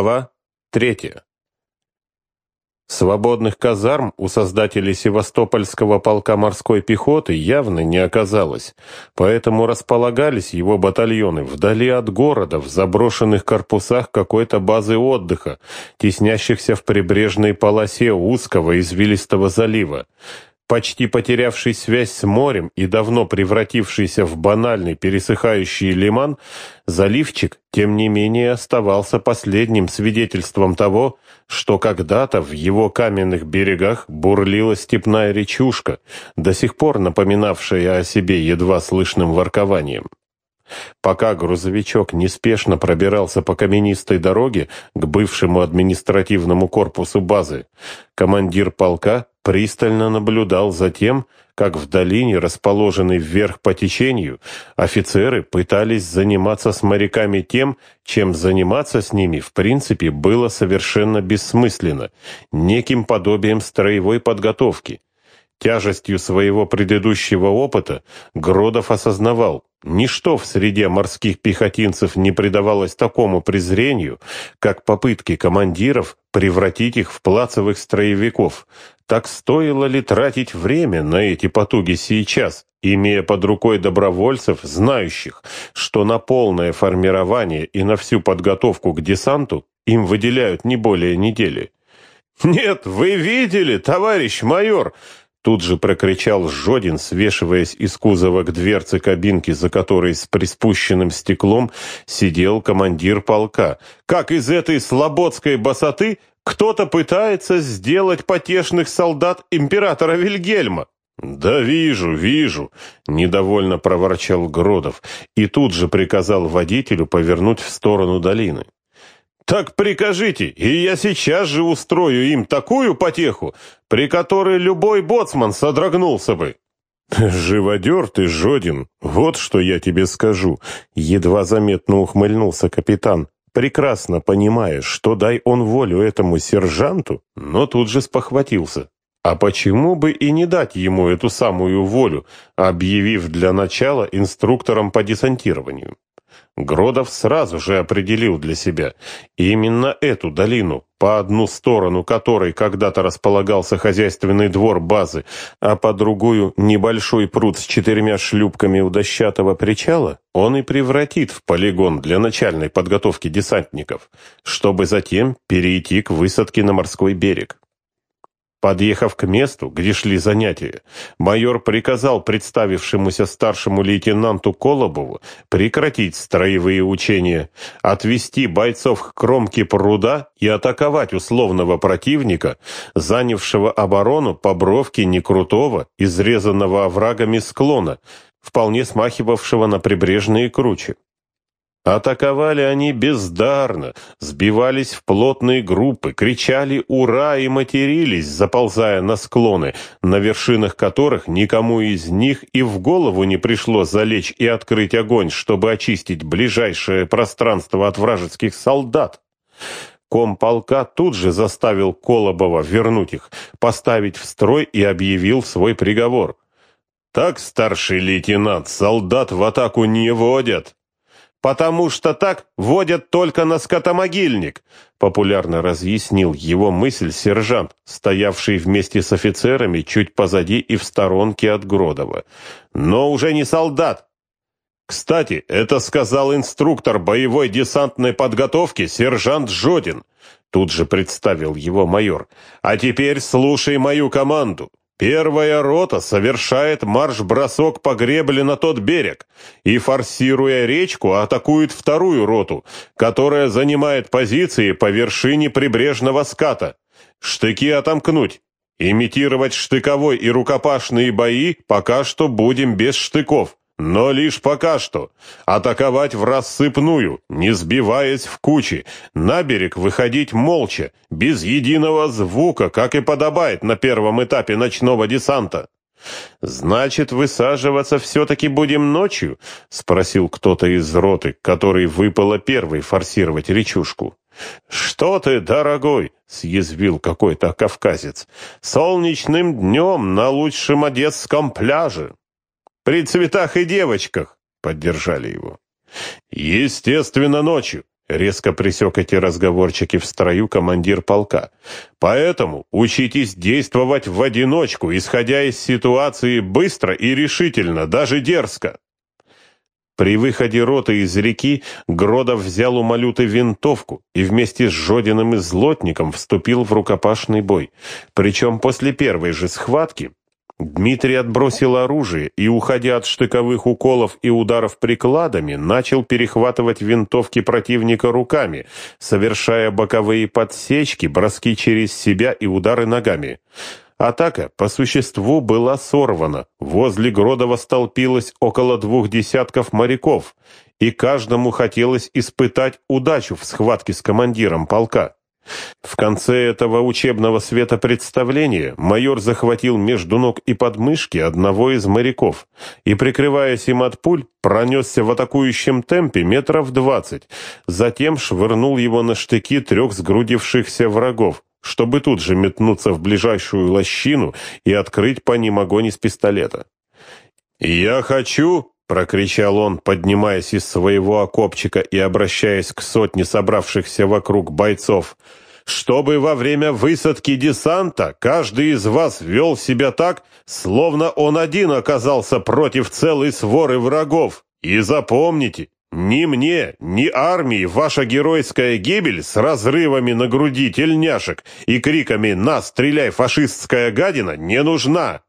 Глава третья. Свободных казарм у создателей Севастопольского полка морской пехоты явно не оказалось, поэтому располагались его батальоны вдали от города, в заброшенных корпусах какой-то базы отдыха, теснящихся в прибрежной полосе узкого извилистого залива. Почти потерявший связь с морем и давно превратившийся в банальный пересыхающий лиман, заливчик, тем не менее, оставался последним свидетельством того, что когда-то в его каменных берегах бурлила степная речушка, до сих пор напоминавшая о себе едва слышным воркованием. Пока грузовичок неспешно пробирался по каменистой дороге к бывшему административному корпусу базы, командир полка пристально наблюдал за тем, как в долине, расположенной вверх по течению, офицеры пытались заниматься с моряками тем, чем заниматься с ними в принципе было совершенно бессмысленно, неким подобием строевой подготовки. Тяжестью своего предыдущего опыта Гродов осознавал, ничто в среде морских пехотинцев не придавалось такому презрению, как попытки командиров превратить их в плацевых строевиков. Так стоило ли тратить время на эти потуги сейчас, имея под рукой добровольцев, знающих, что на полное формирование и на всю подготовку к десанту им выделяют не более недели? «Нет, вы видели, товарищ майор!» Тут же прокричал Жодин, свешиваясь из кузова к дверце кабинки, за которой с приспущенным стеклом сидел командир полка. «Как из этой слободской босоты кто-то пытается сделать потешных солдат императора Вильгельма!» «Да вижу, вижу!» — недовольно проворчал Гродов и тут же приказал водителю повернуть в сторону долины. «Так прикажите, и я сейчас же устрою им такую потеху, при которой любой боцман содрогнулся бы». «Живодер ты, Жодин, вот что я тебе скажу», — едва заметно ухмыльнулся капитан, прекрасно понимая, что дай он волю этому сержанту, но тут же спохватился. А почему бы и не дать ему эту самую волю, объявив для начала инструктором по десантированию? Гродов сразу же определил для себя именно эту долину, по одну сторону которой когда-то располагался хозяйственный двор базы, а по другую небольшой пруд с четырьмя шлюпками у дощатого причала, он и превратит в полигон для начальной подготовки десантников, чтобы затем перейти к высадке на морской берег. Подъехав к месту, где шли занятия, майор приказал представившемуся старшему лейтенанту Колобову прекратить строевые учения, отвести бойцов к кромке пруда и атаковать условного противника, занявшего оборону по бровке некрутого, изрезанного оврагами склона, вполне смахивавшего на прибрежные кручи. Атаковали они бездарно, сбивались в плотные группы, кричали «Ура!» и матерились, заползая на склоны, на вершинах которых никому из них и в голову не пришло залечь и открыть огонь, чтобы очистить ближайшее пространство от вражеских солдат. Комполка тут же заставил Колобова вернуть их, поставить в строй и объявил свой приговор. «Так, старший лейтенант, солдат в атаку не водят!» «Потому что так водят только на скотомогильник», популярно разъяснил его мысль сержант, стоявший вместе с офицерами чуть позади и в сторонке от Гродова. «Но уже не солдат». «Кстати, это сказал инструктор боевой десантной подготовки сержант Жодин», тут же представил его майор. «А теперь слушай мою команду. Первая рота совершает марш-бросок по гребле на тот берег и, форсируя речку, атакует вторую роту, которая занимает позиции по вершине прибрежного ската. Штыки отомкнуть. Имитировать штыковой и рукопашные бои пока что будем без штыков. Но лишь пока что. Атаковать в рассыпную, не сбиваясь в кучи. На берег выходить молча, без единого звука, как и подобает на первом этапе ночного десанта. «Значит, высаживаться все-таки будем ночью?» — спросил кто-то из роты, который выпало первый форсировать речушку. «Что ты, дорогой?» — съязвил какой-то кавказец. «Солнечным днем на лучшем одесском пляже». «При цветах и девочках», — поддержали его. «Естественно, ночью. резко пресек эти разговорчики в строю командир полка. «Поэтому учитесь действовать в одиночку, исходя из ситуации быстро и решительно, даже дерзко». При выходе роты из реки Гродов взял у Малюты винтовку и вместе с Жодиным и Злотником вступил в рукопашный бой. Причем после первой же схватки Дмитрий отбросил оружие и, уходя от штыковых уколов и ударов прикладами, начал перехватывать винтовки противника руками, совершая боковые подсечки, броски через себя и удары ногами. Атака, по существу, была сорвана. Возле Гродова столпилось около двух десятков моряков, и каждому хотелось испытать удачу в схватке с командиром полка. В конце этого учебного светопредставления майор захватил между ног и подмышки одного из моряков и, прикрываясь им от пуль, пронесся в атакующем темпе метров двадцать, затем швырнул его на штыки трех сгрудившихся врагов, чтобы тут же метнуться в ближайшую лощину и открыть по ним огонь из пистолета. «Я хочу!» — прокричал он, поднимаясь из своего окопчика и обращаясь к сотне собравшихся вокруг бойцов — чтобы во время высадки десанта каждый из вас вел себя так, словно он один оказался против целой своры врагов. И запомните, ни мне, ни армии ваша геройская гибель с разрывами на груди тельняшек и криками «На, стреляй, фашистская гадина!» не нужна.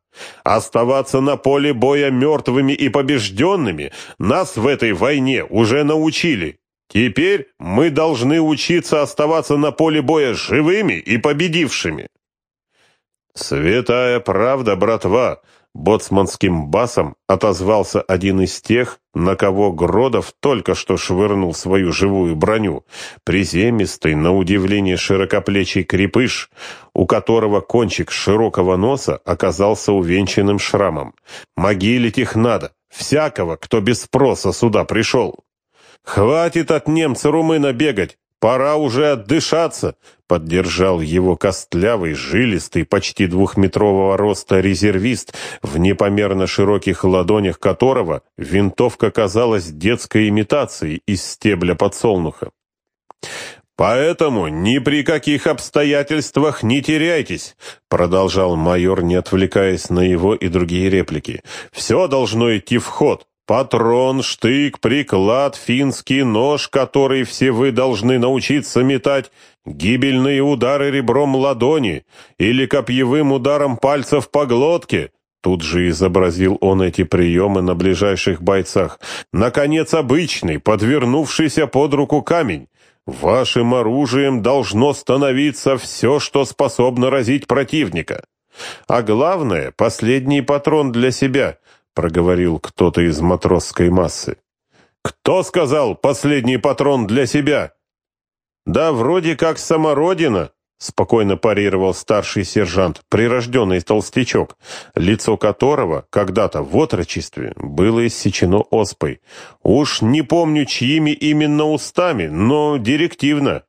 Оставаться на поле боя мертвыми и побежденными нас в этой войне уже научили. Теперь мы должны учиться оставаться на поле боя живыми и победившими. Святая правда, братва, боцманским басом отозвался один из тех, на кого Гродов только что швырнул свою живую броню, приземистый, на удивление широкоплечий крепыш, у которого кончик широкого носа оказался увенчанным шрамом. Могилить их надо, всякого, кто без спроса сюда пришел. «Хватит от немца-румына бегать! Пора уже отдышаться!» Поддержал его костлявый, жилистый, почти двухметрового роста резервист, в непомерно широких ладонях которого винтовка казалась детской имитацией из стебля подсолнуха. «Поэтому ни при каких обстоятельствах не теряйтесь», продолжал майор, не отвлекаясь на его и другие реплики. «Все должно идти в ход. Патрон, штык, приклад, финский нож, который все вы должны научиться метать, гибельные удары ребром ладони или копьевым ударом пальцев по глотке. Тут же изобразил он эти приемы на ближайших бойцах. Наконец, обычный, подвернувшийся под руку камень. Вашим оружием должно становиться все, что способно разить противника. А главное, последний патрон для себя — проговорил кто-то из матросской массы. «Кто сказал последний патрон для себя?» «Да вроде как самородина», — спокойно парировал старший сержант, прирожденный толстячок, лицо которого когда-то в отрочестве было иссечено оспой. «Уж не помню, чьими именно устами, но директивно».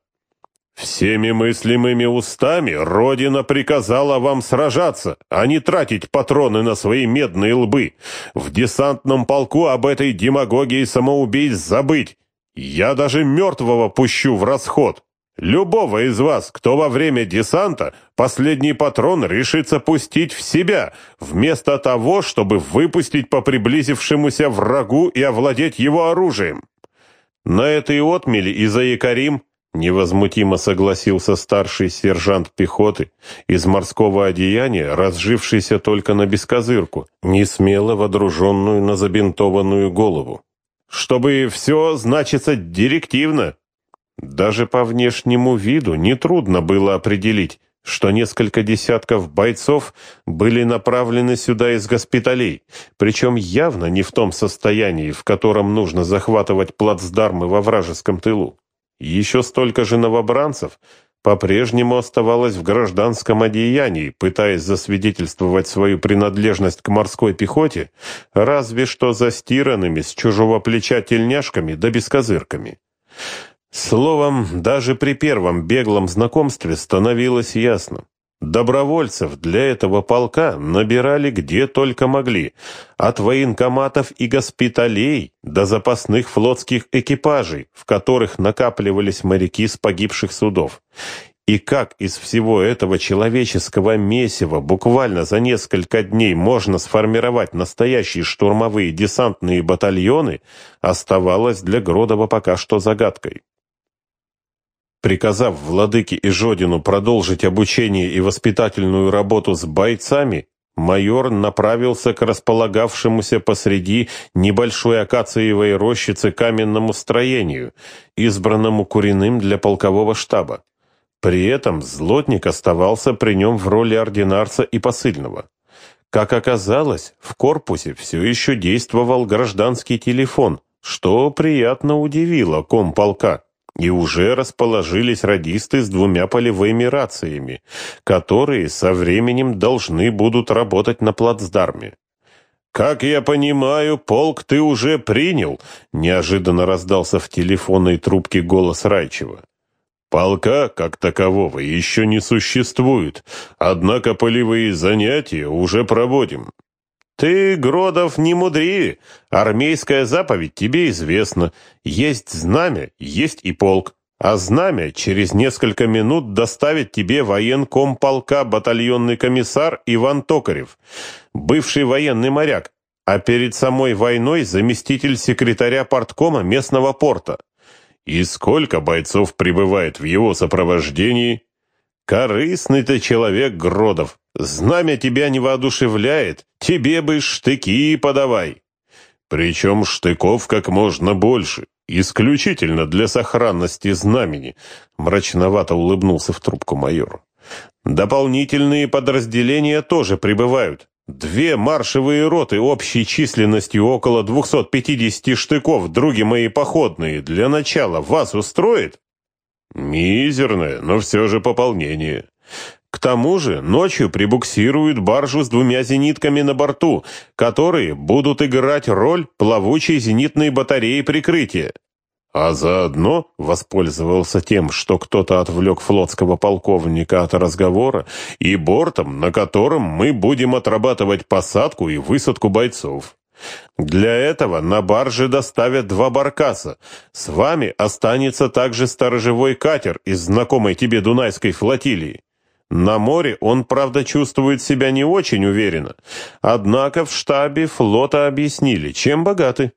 Всеми мыслимыми устами Родина приказала вам сражаться, а не тратить патроны на свои медные лбы. В десантном полку об этой демагогии самоубийц забыть. Я даже мертвого пущу в расход. Любого из вас, кто во время десанта последний патрон решится пустить в себя, вместо того, чтобы выпустить по приблизившемуся врагу и овладеть его оружием. На этой отмели и заякорим Невозмутимо согласился старший сержант пехоты из морского одеяния, разжившийся только на бескозырку, не смело водруженную на забинтованную голову. «Чтобы все значится директивно». Даже по внешнему виду нетрудно было определить, что несколько десятков бойцов были направлены сюда из госпиталей, причем явно не в том состоянии, в котором нужно захватывать плацдармы во вражеском тылу. Еще столько же новобранцев по-прежнему оставалось в гражданском одеянии, пытаясь засвидетельствовать свою принадлежность к морской пехоте, разве что застиранными с чужого плеча тельняшками да бескозырками. Словом, даже при первом беглом знакомстве становилось ясно. Добровольцев для этого полка набирали где только могли, от военкоматов и госпиталей до запасных флотских экипажей, в которых накапливались моряки с погибших судов. И как из всего этого человеческого месива буквально за несколько дней можно сформировать настоящие штурмовые десантные батальоны, оставалось для Гродова пока что загадкой. Приказав владыке Жодину продолжить обучение и воспитательную работу с бойцами, майор направился к располагавшемуся посреди небольшой акациевой рощицы каменному строению, избранному Куриным для полкового штаба. При этом Злотник оставался при нем в роли ординарца и посыльного. Как оказалось, в корпусе все еще действовал гражданский телефон, что приятно удивило комполка и уже расположились радисты с двумя полевыми рациями, которые со временем должны будут работать на плацдарме. «Как я понимаю, полк ты уже принял», — неожиданно раздался в телефонной трубке голос Райчева. «Полка, как такового, еще не существует, однако полевые занятия уже проводим. «Ты, Гродов, не мудри. Армейская заповедь тебе известна. Есть знамя, есть и полк. А знамя через несколько минут доставит тебе военком полка батальонный комиссар Иван Токарев, бывший военный моряк, а перед самой войной заместитель секретаря порткома местного порта. И сколько бойцов прибывает в его сопровождении? Корыстный ты человек, Гродов. Знамя тебя не воодушевляет, тебе бы штыки подавай. Причем штыков как можно больше, исключительно для сохранности знамени, мрачновато улыбнулся в трубку майор. Дополнительные подразделения тоже прибывают. Две маршевые роты общей численностью около 250 штыков, други мои походные, для начала вас устроит? Мизерное, но все же пополнение. К тому же ночью прибуксируют баржу с двумя зенитками на борту, которые будут играть роль плавучей зенитной батареи прикрытия. А заодно воспользовался тем, что кто-то отвлек флотского полковника от разговора, и бортом, на котором мы будем отрабатывать посадку и высадку бойцов. Для этого на барже доставят два баркаса. С вами останется также сторожевой катер из знакомой тебе Дунайской флотилии. На море он, правда, чувствует себя не очень уверенно. Однако в штабе флота объяснили, чем богаты.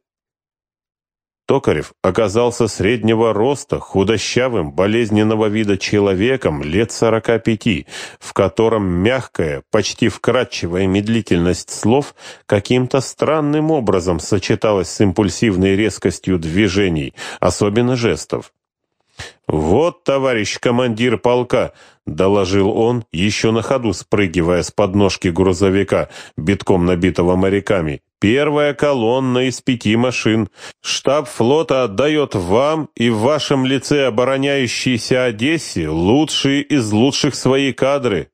Токарев оказался среднего роста, худощавым, болезненного вида человеком лет сорока пяти, в котором мягкая, почти вкрадчивая медлительность слов каким-то странным образом сочеталась с импульсивной резкостью движений, особенно жестов. «Вот, товарищ командир полка», — доложил он, еще на ходу спрыгивая с подножки грузовика, битком набитого моряками. «Первая колонна из пяти машин. Штаб флота отдает вам и в вашем лице обороняющейся Одессе лучшие из лучших свои кадры».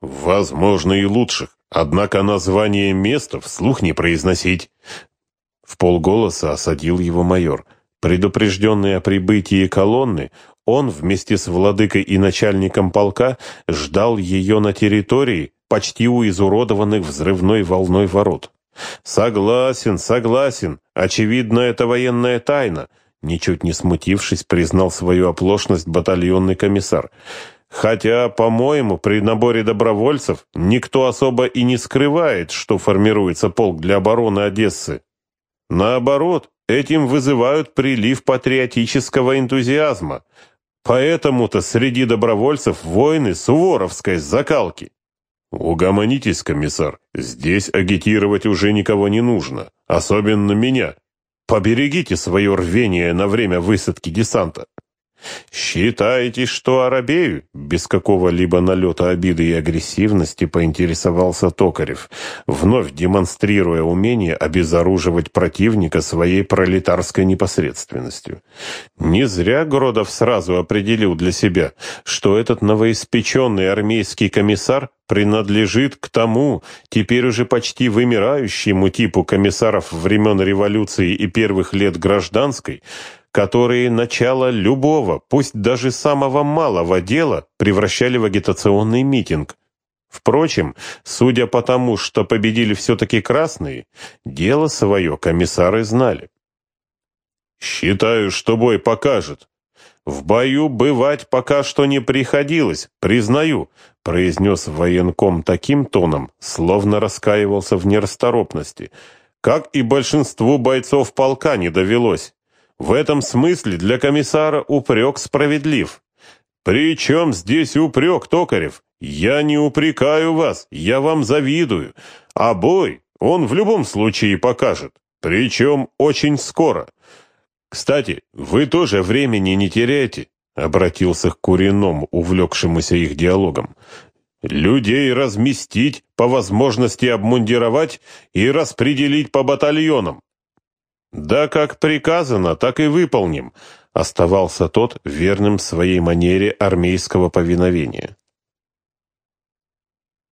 «Возможно, и лучших. Однако название места вслух не произносить». В полголоса осадил его майор. Предупрежденный о прибытии колонны, он вместе с владыкой и начальником полка ждал ее на территории, почти у изуродованных взрывной волной ворот. «Согласен, согласен. Очевидно, это военная тайна», ничуть не смутившись, признал свою оплошность батальонный комиссар. «Хотя, по-моему, при наборе добровольцев никто особо и не скрывает, что формируется полк для обороны Одессы. Наоборот, этим вызывают прилив патриотического энтузиазма. Поэтому-то среди добровольцев воины суворовской закалки. Угомонитесь, комиссар, здесь агитировать уже никого не нужно, особенно меня. Поберегите свое рвение на время высадки десанта. «Считаете, что оробею?» Без какого-либо налета обиды и агрессивности поинтересовался Токарев, вновь демонстрируя умение обезоруживать противника своей пролетарской непосредственностью. Не зря Гродов сразу определил для себя, что этот новоиспеченный армейский комиссар принадлежит к тому, теперь уже почти вымирающему типу комиссаров времен революции и первых лет гражданской, которые начало любого, пусть даже самого малого дела, превращали в агитационный митинг. Впрочем, судя по тому, что победили все-таки красные, дело свое комиссары знали. «Считаю, что бой покажет. В бою бывать пока что не приходилось, признаю», произнес военком таким тоном, словно раскаивался в нерасторопности, как и большинству бойцов полка не довелось. В этом смысле для комиссара упрек справедлив. «Причем здесь упрек, Токарев? Я не упрекаю вас, я вам завидую. А бой он в любом случае покажет, причем очень скоро. Кстати, вы тоже времени не теряйте», — обратился к Куриному, увлекшемуся их диалогом. «Людей разместить, по возможности обмундировать и распределить по батальонам. «Да как приказано, так и выполним», — оставался тот верным своей манере армейского повиновения.